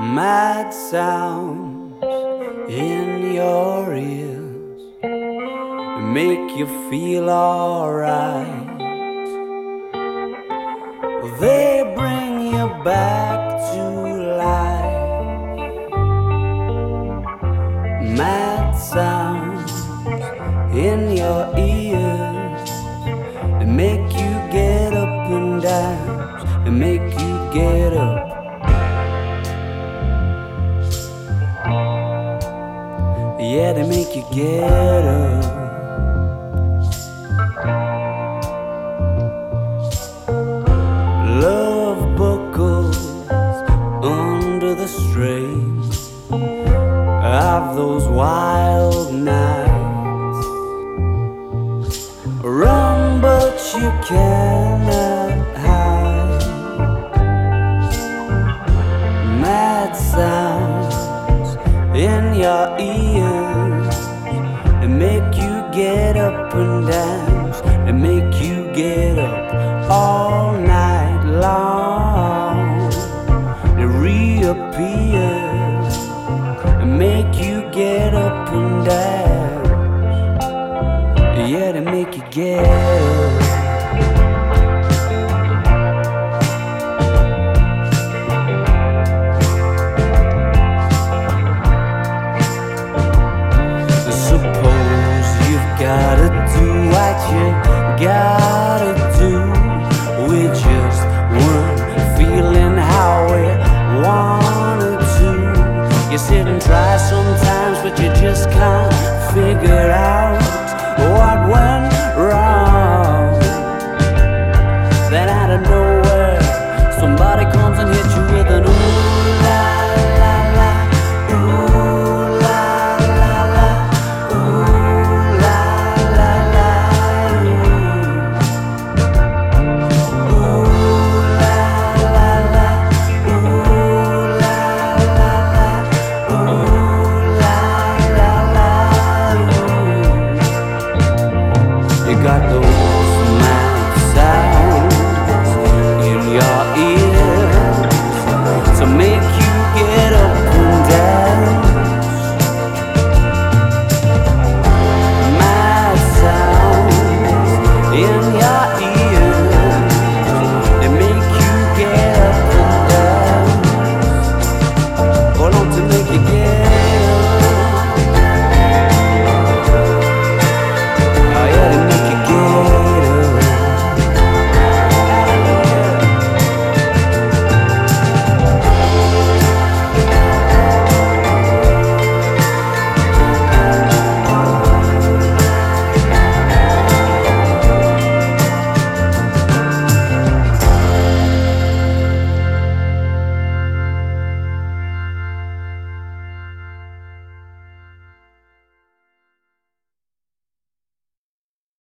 mad sounds in your ears make you feel alright. They bring you back to life. Mad sounds in your ears make you get up and dance and make you get up. Yeah, they make you get up. Love buckles under the strain of those wild nights. Run, but you cannot hide. Mad sounds in your you get up and dance and make you get up all night long. They reappear and make you get up and dance. Yeah, they make you get up. gotta do what you gotta do. We just weren't feeling how we wanted to. You sit and try sometimes, but you just can't figure out what went wrong. Then out of nowhere, somebody comes and hits you. You got those wolfman sounds in your ears to make